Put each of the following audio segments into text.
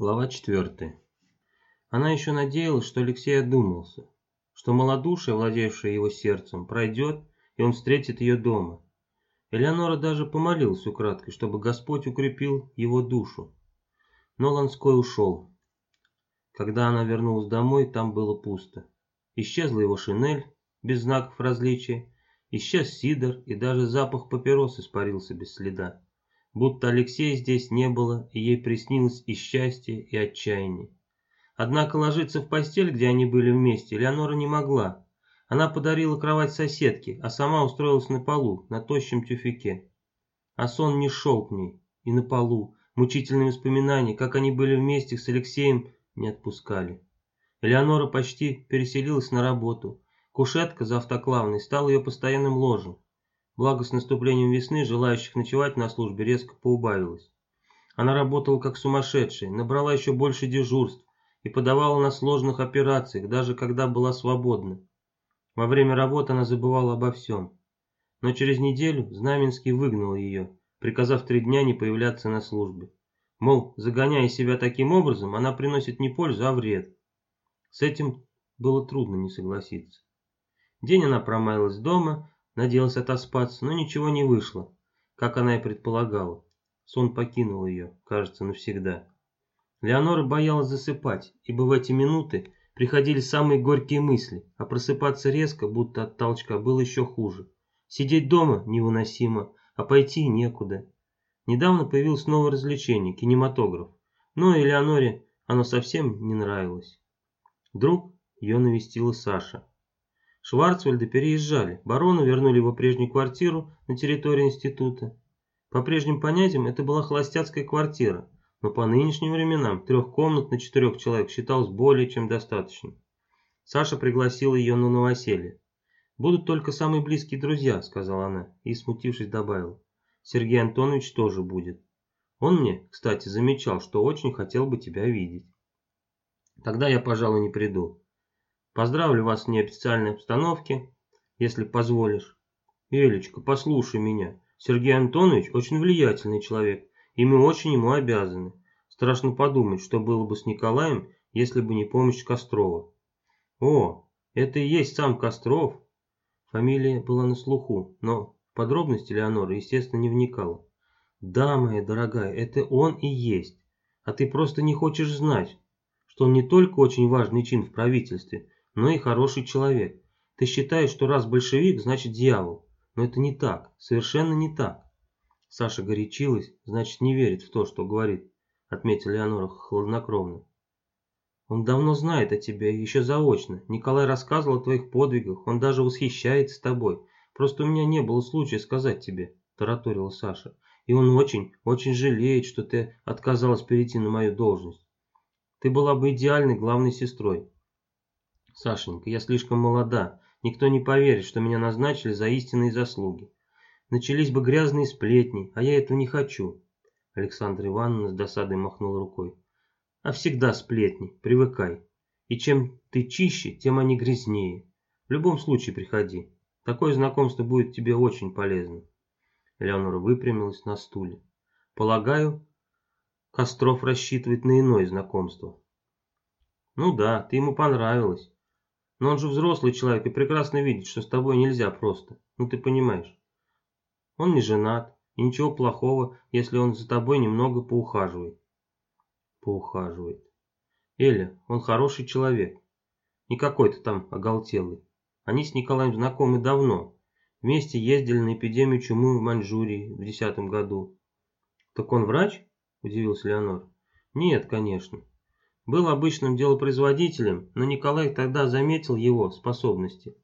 Глава 4. Она еще надеялась, что Алексей одумался, что малодушие, владевшее его сердцем, пройдет, и он встретит ее дома. Элеонора даже помолилась украдкой, чтобы Господь укрепил его душу. Но Ланской ушел. Когда она вернулась домой, там было пусто. Исчезла его шинель, без знаков различия, исчез сидор, и даже запах папирос испарился без следа будто Алексея здесь не было, и ей приснилось и счастье, и отчаяние. Однако ложиться в постель, где они были вместе, Леонора не могла. Она подарила кровать соседке, а сама устроилась на полу, на тощем тюфяке. А сон не шел к ней, и на полу, мучительные воспоминания, как они были вместе с Алексеем, не отпускали. Элеонора почти переселилась на работу. Кушетка за автоклавной стала ее постоянным ложем. Благо с наступлением весны желающих ночевать на службе резко поубавилось. Она работала как сумасшедшая, набрала еще больше дежурств и подавала на сложных операциях, даже когда была свободна. Во время работы она забывала обо всем. Но через неделю Знаменский выгнал ее, приказав три дня не появляться на службе. Мол, загоняя себя таким образом, она приносит не пользу, а вред. С этим было трудно не согласиться. День она промаялась дома, Надеялась отоспаться, но ничего не вышло, как она и предполагала. Сон покинул ее, кажется, навсегда. Леонора боялась засыпать, ибо в эти минуты приходили самые горькие мысли, а просыпаться резко, будто от толчка, было еще хуже. Сидеть дома невыносимо, а пойти некуда. Недавно появилось новое развлечение – кинематограф. Но Элеоноре оно совсем не нравилось. Вдруг ее навестила Саша. Шварцвальды переезжали, барону вернули его прежнюю квартиру на территории института. По прежним понятиям это была холостяцкая квартира, но по нынешним временам трех комнат на четырех человек считалось более чем достаточно. Саша пригласила ее на новоселье. «Будут только самые близкие друзья», — сказала она, и, смутившись, добавила. «Сергей Антонович тоже будет. Он мне, кстати, замечал, что очень хотел бы тебя видеть». «Тогда я, пожалуй, не приду. Поздравлю вас в неофициальной обстановке, если позволишь. Элечка, послушай меня. Сергей Антонович очень влиятельный человек, и мы очень ему обязаны. Страшно подумать, что было бы с Николаем, если бы не помощь Кострова. О, это и есть сам Костров. Фамилия была на слуху, но в подробности Леонора, естественно, не вникала. Да, моя дорогая, это он и есть. А ты просто не хочешь знать, что он не только очень важный чин в правительстве, но и хороший человек. Ты считаешь, что раз большевик, значит дьявол. Но это не так, совершенно не так. Саша горячилась, значит не верит в то, что говорит, отметила Леонора хладнокровно. Он давно знает о тебе, еще заочно. Николай рассказывал о твоих подвигах, он даже восхищается тобой. Просто у меня не было случая сказать тебе, тараторила Саша. И он очень, очень жалеет, что ты отказалась перейти на мою должность. Ты была бы идеальной главной сестрой. Сашенька, я слишком молода. Никто не поверит, что меня назначили за истинные заслуги. Начались бы грязные сплетни, а я этого не хочу. Александра Ивановна с досадой махнула рукой. А всегда сплетни, привыкай. И чем ты чище, тем они грязнее. В любом случае приходи. Такое знакомство будет тебе очень полезно. Элеонора выпрямилась на стуле. Полагаю, Костров рассчитывает на иное знакомство. Ну да, ты ему понравилась. Но он же взрослый человек и прекрасно видит, что с тобой нельзя просто. Ну ты понимаешь. Он не женат, и ничего плохого, если он за тобой немного поухаживает. Поухаживает. Эля, он хороший человек. Не какой-то там оголтелый. Они с Николаем знакомы давно. Вместе ездили на эпидемию чумы в Маньчжурии в десятом году. Так он врач? Удивился Леонор. Нет, конечно. Был обычным делопроизводителем, но Николай тогда заметил его способности.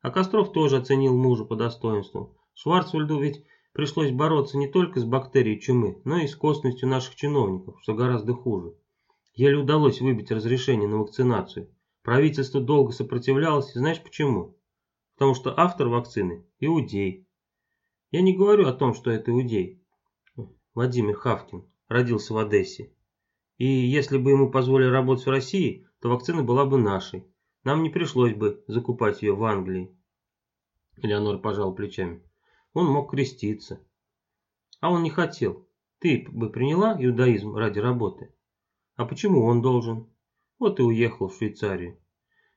А Костров тоже оценил мужа по достоинству. Шварцвальду ведь пришлось бороться не только с бактерией чумы, но и с косностью наших чиновников, что гораздо хуже. Еле удалось выбить разрешение на вакцинацию. Правительство долго сопротивлялось, и знаешь почему? Потому что автор вакцины – иудей. Я не говорю о том, что это иудей. Владимир Хавкин родился в Одессе. И если бы ему позволили работать в России, то вакцина была бы нашей. Нам не пришлось бы закупать ее в Англии. Элеонор пожал плечами. Он мог креститься. А он не хотел. Ты бы приняла иудаизм ради работы? А почему он должен? Вот и уехал в Швейцарию.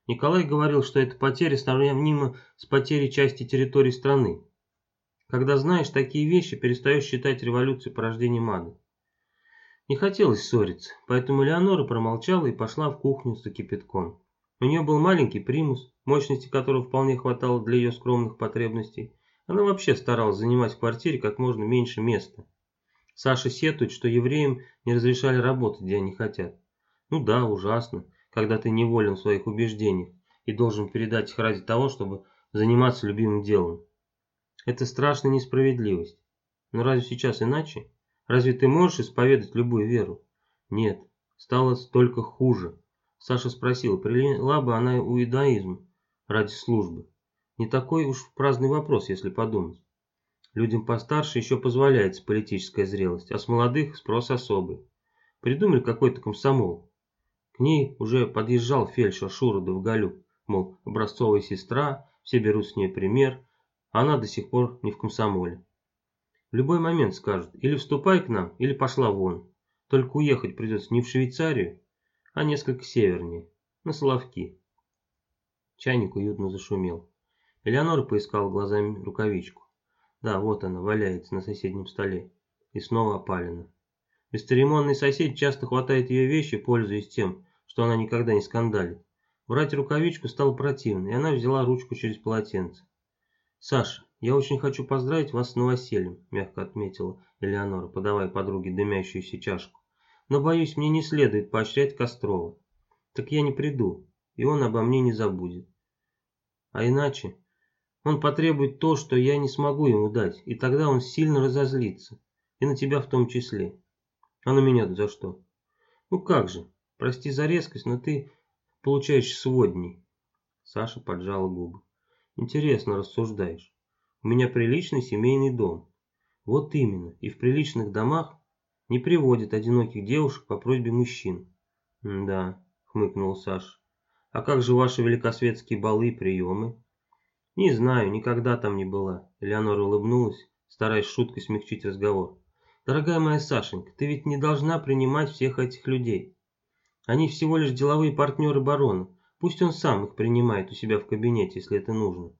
Николай говорил, что эта потеря сравнима с потерей части территории страны. Когда знаешь такие вещи, перестаешь считать революцию порождением ада. Не хотелось ссориться, поэтому Леонора промолчала и пошла в кухню за кипятком. У нее был маленький примус, мощности которого вполне хватало для ее скромных потребностей. Она вообще старалась занимать в квартире как можно меньше места. Саша сетует, что евреям не разрешали работать, где они хотят. Ну да, ужасно когда ты неволен в своих убеждениях и должен передать их ради того, чтобы заниматься любимым делом. Это страшная несправедливость. Но разве сейчас иначе? Разве ты можешь исповедать любую веру? Нет, стало столько хуже. Саша спросил, приняла бы она иудаизм ради службы. Не такой уж праздный вопрос, если подумать. Людям постарше еще позволяется политическая зрелость, а с молодых спрос особый. Придумали какой-то комсомол, к ней уже подъезжал фельдшер Шура Довголюб, мол, образцовая сестра, все берут с нее пример, она до сих пор не в комсомоле. Любой момент скажут, или вступай к нам, или пошла вон. Только уехать придется не в Швейцарию, а несколько севернее, на Соловки. Чайник уютно зашумел. Элеонора поискала глазами рукавичку. Да, вот она, валяется на соседнем столе. И снова опалена. Бесцеремонный сосед часто хватает ее вещи, пользуясь тем, что она никогда не скандалит. Брать рукавичку стало противно, и она взяла ручку через полотенце. «Саша, я очень хочу поздравить вас с новосельем», – мягко отметила Элеонора, подавая подруге дымящуюся чашку. «Но, боюсь, мне не следует поощрять Кострова. Так я не приду, и он обо мне не забудет. А иначе он потребует то, что я не смогу ему дать, и тогда он сильно разозлится, и на тебя в том числе. А на меня-то за что? Ну как же, Прости за резкость, но ты получаешь сводней. Саша поджала губы. Интересно рассуждаешь. У меня приличный семейный дом. Вот именно, и в приличных домах не приводят одиноких девушек по просьбе мужчин. да, хмыкнул Саша. А как же ваши великосветские балы и приемы? Не знаю, никогда там не была. Элеонора улыбнулась, стараясь шуткой смягчить разговор. Дорогая моя Сашенька, ты ведь не должна принимать всех этих людей. Они всего лишь деловые партнеры барона. Пусть он сам их принимает у себя в кабинете, если это нужно.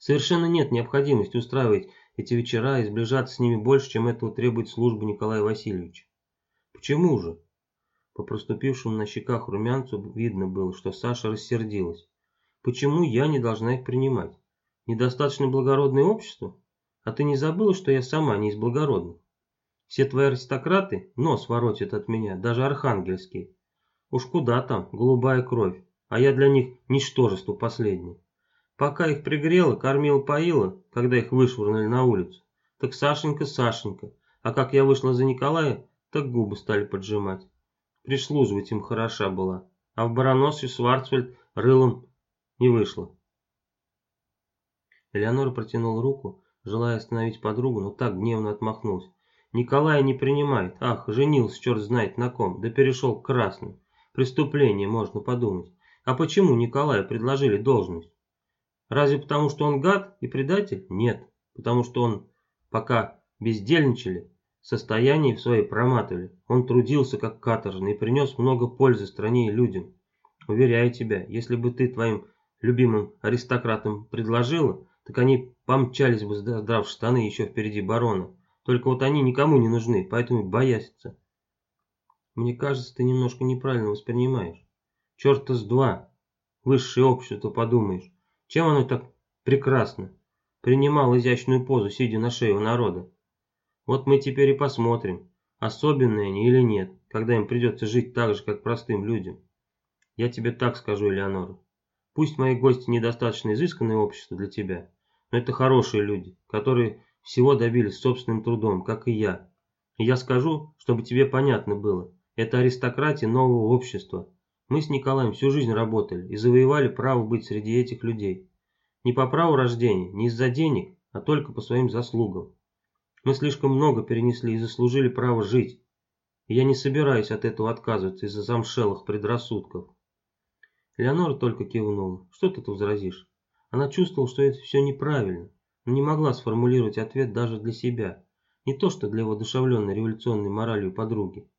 Совершенно нет необходимости устраивать эти вечера и сближаться с ними больше, чем этого требует служба Николая Васильевича. Почему же? По проступившему на щеках румянцу видно было, что Саша рассердилась. Почему я не должна их принимать? Недостаточно благородное общество? А ты не забыла, что я сама не из благородных? Все твои аристократы нос воротят от меня, даже архангельские. Уж куда там, голубая кровь, а я для них ничтожество последнее. Пока их пригрело, кормила-поила, когда их вышвырнули на улицу, так Сашенька, Сашенька, а как я вышла за Николая, так губы стали поджимать. Прислуживать им хороша была, а в бароноссе Шварцвальд рылом не вышло. Элеонора протянула руку, желая остановить подругу, но так гневно отмахнулась. Николая не принимает. Ах, женился черт знает на ком, да перешел к красным. Преступление, можно подумать. А почему Николаю предложили должность? Разве потому, что он гад и предатель? Нет, потому что он, пока бездельничали, состояние в своей проматывали. Он трудился как каторжный и принес много пользы стране и людям. Уверяю тебя, если бы ты твоим любимым аристократам предложила, так они помчались бы, задрав штаны еще впереди барона. Только вот они никому не нужны, поэтому боятся. Мне кажется, ты немножко неправильно воспринимаешь. Черта с два. Высшее общество, подумаешь. Чем оно так прекрасно? Принимал изящную позу, сидя на шее у народа. Вот мы теперь и посмотрим, особенные они или нет, когда им придется жить так же, как простым людям. Я тебе так скажу, Элеонора. Пусть мои гости недостаточно изысканное общество для тебя, но это хорошие люди, которые всего добились собственным трудом, как и я. И я скажу, чтобы тебе понятно было, это аристократия нового общества. Мы с Николаем всю жизнь работали и завоевали право быть среди этих людей. Не по праву рождения, не из-за денег, а только по своим заслугам. Мы слишком много перенесли и заслужили право жить. И я не собираюсь от этого отказываться из-за замшелых предрассудков. Леонора только кивнула. Что ты тут возразишь? Она чувствовала, что это все неправильно но не могла сформулировать ответ даже для себя, не то что для воодушевленной революционной моралью подруги.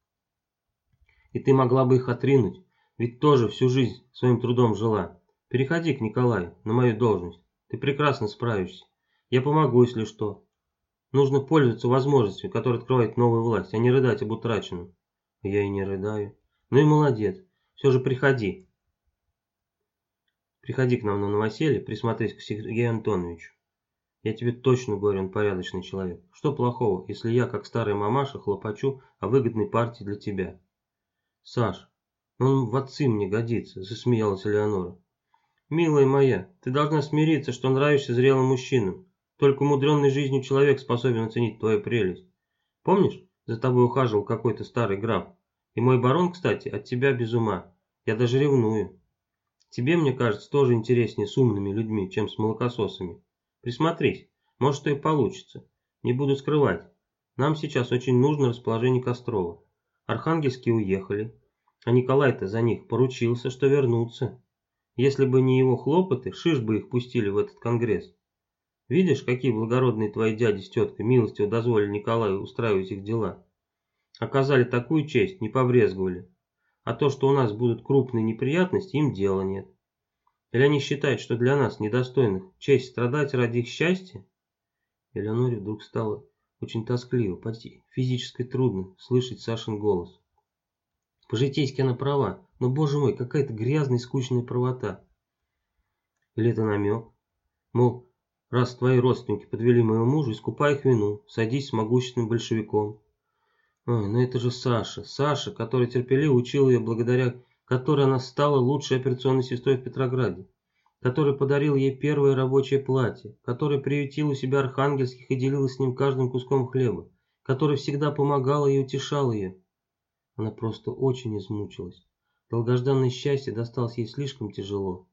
и ты могла бы их отринуть, ведь тоже всю жизнь своим трудом жила. Переходи к Николаю, на мою должность. Ты прекрасно справишься. Я помогу, если что. Нужно пользоваться возможностью, которая открывает новую власть, а не рыдать об утраченном. Я и не рыдаю. Ну и молодец. Все же приходи. Приходи к нам на новоселье, присмотрись к Сергею Антоновичу. Я тебе точно говорю, он порядочный человек. Что плохого, если я, как старая мамаша, хлопочу о выгодной партии для тебя? Саш, он в отцы мне годится, засмеялась Элеонора. Милая моя, ты должна смириться, что нравишься зрелым мужчинам. Только умудренный жизнью человек способен оценить твою прелесть. Помнишь, за тобой ухаживал какой-то старый граф? И мой барон, кстати, от тебя без ума. Я даже ревную. Тебе, мне кажется, тоже интереснее с умными людьми, чем с молокососами. Присмотрись, может, что и получится. Не буду скрывать. Нам сейчас очень нужно расположение Кострова. Архангельские уехали, а Николай-то за них поручился, что вернутся. Если бы не его хлопоты, шиш бы их пустили в этот конгресс. Видишь, какие благородные твои дяди с теткой милостиво дозволили Николаю устраивать их дела. Оказали такую честь, не побрезговали. А то, что у нас будут крупные неприятности, им дела нет. Или они считают, что для нас, недостойных, честь страдать ради их счастья? Элеоноре вдруг стало очень тоскливо, почти физически трудно слышать Сашин голос. По-житейски она права, но, боже мой, какая-то грязная и скучная правота. Или это намек? Мол, раз твои родственники подвели моего мужа, искупай их вину, садись с могущественным большевиком. Ой, ну это же Саша, Саша, который терпеливо учил ее благодаря которой она стала лучшей операционной сестрой в Петрограде, который подарил ей первое рабочее платье, который приютил у себя архангельских и делилась с ним каждым куском хлеба, который всегда помогал и утешал ее. Она просто очень измучилась. Долгожданное счастье досталось ей слишком тяжело.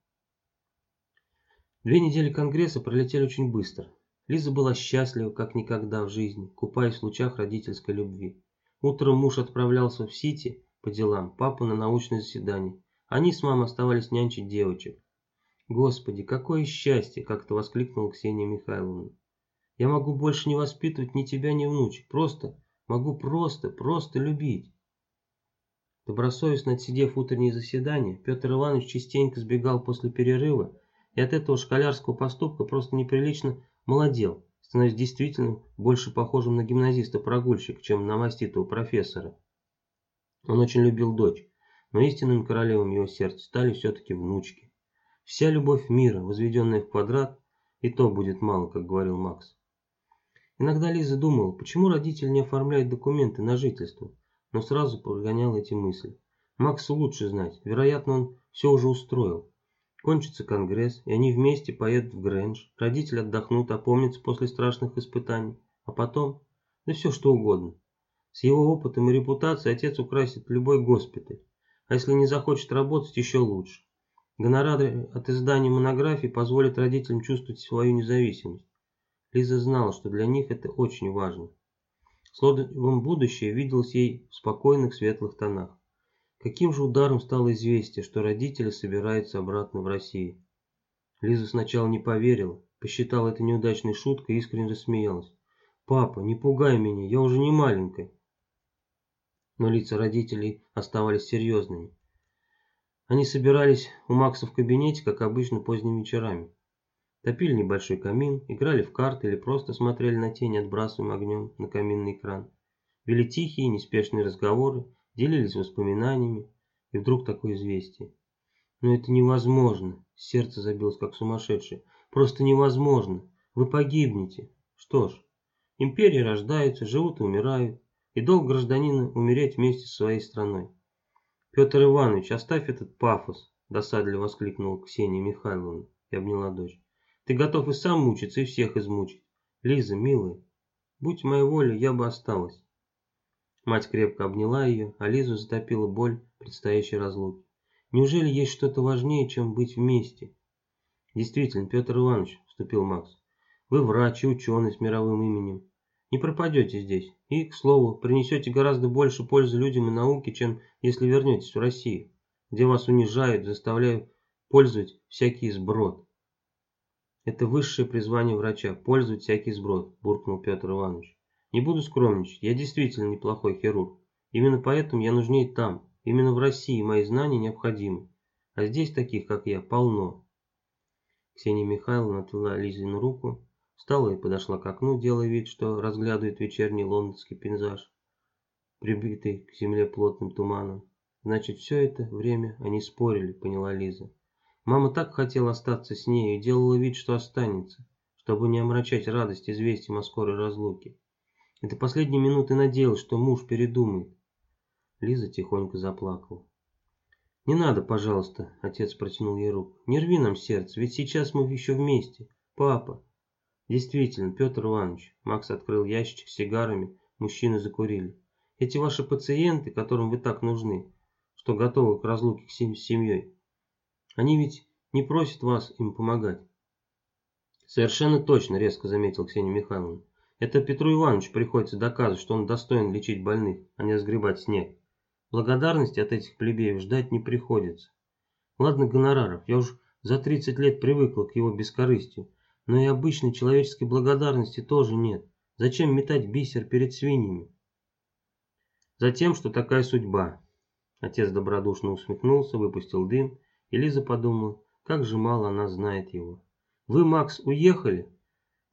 Две недели конгресса пролетели очень быстро. Лиза была счастлива, как никогда в жизни, купаясь в лучах родительской любви. Утром муж отправлялся в Сити, по делам, папа на научное заседание. Они с мамой оставались нянчить девочек. «Господи, какое счастье!» – как-то воскликнула Ксения Михайловна. «Я могу больше не воспитывать ни тебя, ни внучек. Просто, могу просто, просто любить». Добросовестно отсидев утреннее заседание, Петр Иванович частенько сбегал после перерыва и от этого школярского поступка просто неприлично молодел, становясь действительно больше похожим на гимназиста-прогульщика, чем на маститого профессора. Он очень любил дочь, но истинным королевом его сердца стали все-таки внучки. Вся любовь мира, возведенная в квадрат, и то будет мало, как говорил Макс. Иногда Лиза думала, почему родители не оформляют документы на жительство, но сразу прогонял эти мысли. Максу лучше знать, вероятно, он все уже устроил. Кончится конгресс, и они вместе поедут в Грэндж, родители отдохнут, опомнятся после страшных испытаний, а потом, да все что угодно. С его опытом и репутацией отец украсит любой госпиталь, а если не захочет работать, еще лучше. Гонорары от издания монографий позволят родителям чувствовать свою независимость. Лиза знала, что для них это очень важно. Словом, будущее виделось ей в спокойных светлых тонах. Каким же ударом стало известие, что родители собираются обратно в Россию? Лиза сначала не поверила, посчитала это неудачной шуткой и искренне рассмеялась. «Папа, не пугай меня, я уже не маленькая но лица родителей оставались серьезными. Они собирались у Макса в кабинете, как обычно, поздними вечерами. Топили небольшой камин, играли в карты или просто смотрели на тени, отбрасываемым огнем на каминный экран. Вели тихие, неспешные разговоры, делились воспоминаниями, и вдруг такое известие. Но это невозможно, сердце забилось как сумасшедшее. Просто невозможно, вы погибнете. Что ж, империи рождаются, живут и умирают, и долг гражданина умереть вместе со своей страной. Петр Иванович, оставь этот пафос, досадливо воскликнула Ксения Михайловна и обняла дочь. Ты готов и сам мучиться, и всех измучить. Лиза, милая, будь моя воля, я бы осталась. Мать крепко обняла ее, а Лизу затопила боль предстоящей разлуки. Неужели есть что-то важнее, чем быть вместе? Действительно, Петр Иванович, вступил Макс, вы врач и ученый с мировым именем. Не пропадете здесь. И, к слову, принесете гораздо больше пользы людям и науке, чем если вернетесь в Россию, где вас унижают, заставляют пользовать всякий сброд. Это высшее призвание врача – пользовать всякий сброд, буркнул Петр Иванович. Не буду скромничать, я действительно неплохой хирург. Именно поэтому я нужнее там, Именно в России мои знания необходимы. А здесь таких, как я, полно. Ксения Михайловна отвела Лизину руку, встала и подошла к окну, делая вид, что разглядывает вечерний лондонский пейзаж, прибитый к земле плотным туманом. Значит, все это время они спорили, поняла Лиза. Мама так хотела остаться с ней и делала вид, что останется, чтобы не омрачать радость известием о скорой разлуке. И до последней минуты надеялась, что муж передумает. Лиза тихонько заплакала. «Не надо, пожалуйста», — отец протянул ей руку. «Не рви нам сердце, ведь сейчас мы еще вместе. Папа». Действительно, Петр Иванович, Макс открыл ящичек с сигарами, мужчины закурили. Эти ваши пациенты, которым вы так нужны, что готовы к разлуке с семьей, они ведь не просят вас им помогать. Совершенно точно, резко заметил Ксения Михайловна. Это Петру Ивановичу приходится доказывать, что он достоин лечить больных, а не сгребать снег. Благодарности от этих плебеев ждать не приходится. Ладно гонораров, я уж за 30 лет привыкла к его бескорыстию, но и обычной человеческой благодарности тоже нет. Зачем метать бисер перед свиньями? Затем, что такая судьба. Отец добродушно усмехнулся, выпустил дым и Лиза подумала, как же мало она знает его. «Вы, Макс, уехали,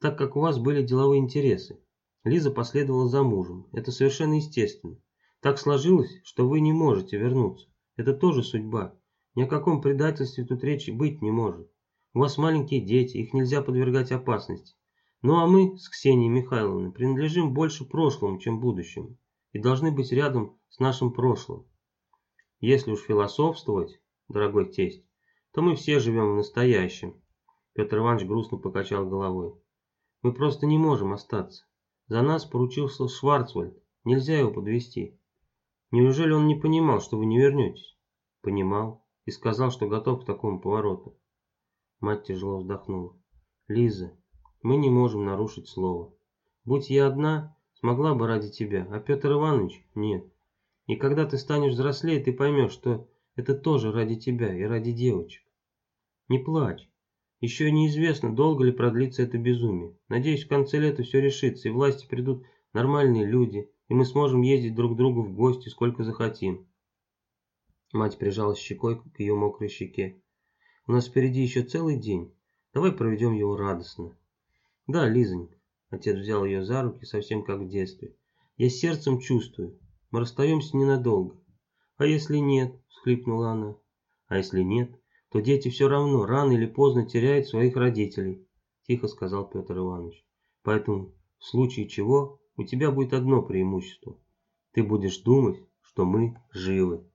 так как у вас были деловые интересы. Лиза последовала за мужем. Это совершенно естественно. Так сложилось, что вы не можете вернуться. Это тоже судьба. Ни о каком предательстве тут речи быть не может. У вас маленькие дети, их нельзя подвергать опасности. Ну а мы с Ксенией Михайловной принадлежим больше прошлому, чем будущему. И должны быть рядом с нашим прошлым. Если уж философствовать, дорогой тесть, то мы все живем в настоящем. Петр Иванович грустно покачал головой. Мы просто не можем остаться. За нас поручился Шварцвальд. Нельзя его подвести. Неужели он не понимал, что вы не вернетесь? Понимал. И сказал, что готов к такому повороту. Мать тяжело вздохнула. Лиза, мы не можем нарушить слово. Будь я одна, смогла бы ради тебя, а Петр Иванович нет. И когда ты станешь взрослее, ты поймешь, что это тоже ради тебя и ради девочек. Не плачь. Еще неизвестно, долго ли продлится это безумие. Надеюсь, в конце лета все решится, и власти придут нормальные люди, и мы сможем ездить друг к другу в гости, сколько захотим. Мать прижалась щекой к ее мокрой щеке. У нас впереди еще целый день. Давай проведем его радостно. Да, Лизонька. Отец взял ее за руки, совсем как в детстве. Я сердцем чувствую. Мы расстаемся ненадолго. «А если нет?» – всхлипнула она. «А если нет, то дети все равно рано или поздно теряют своих родителей», – тихо сказал Петр Иванович. «Поэтому в случае чего у тебя будет одно преимущество. Ты будешь думать, что мы живы».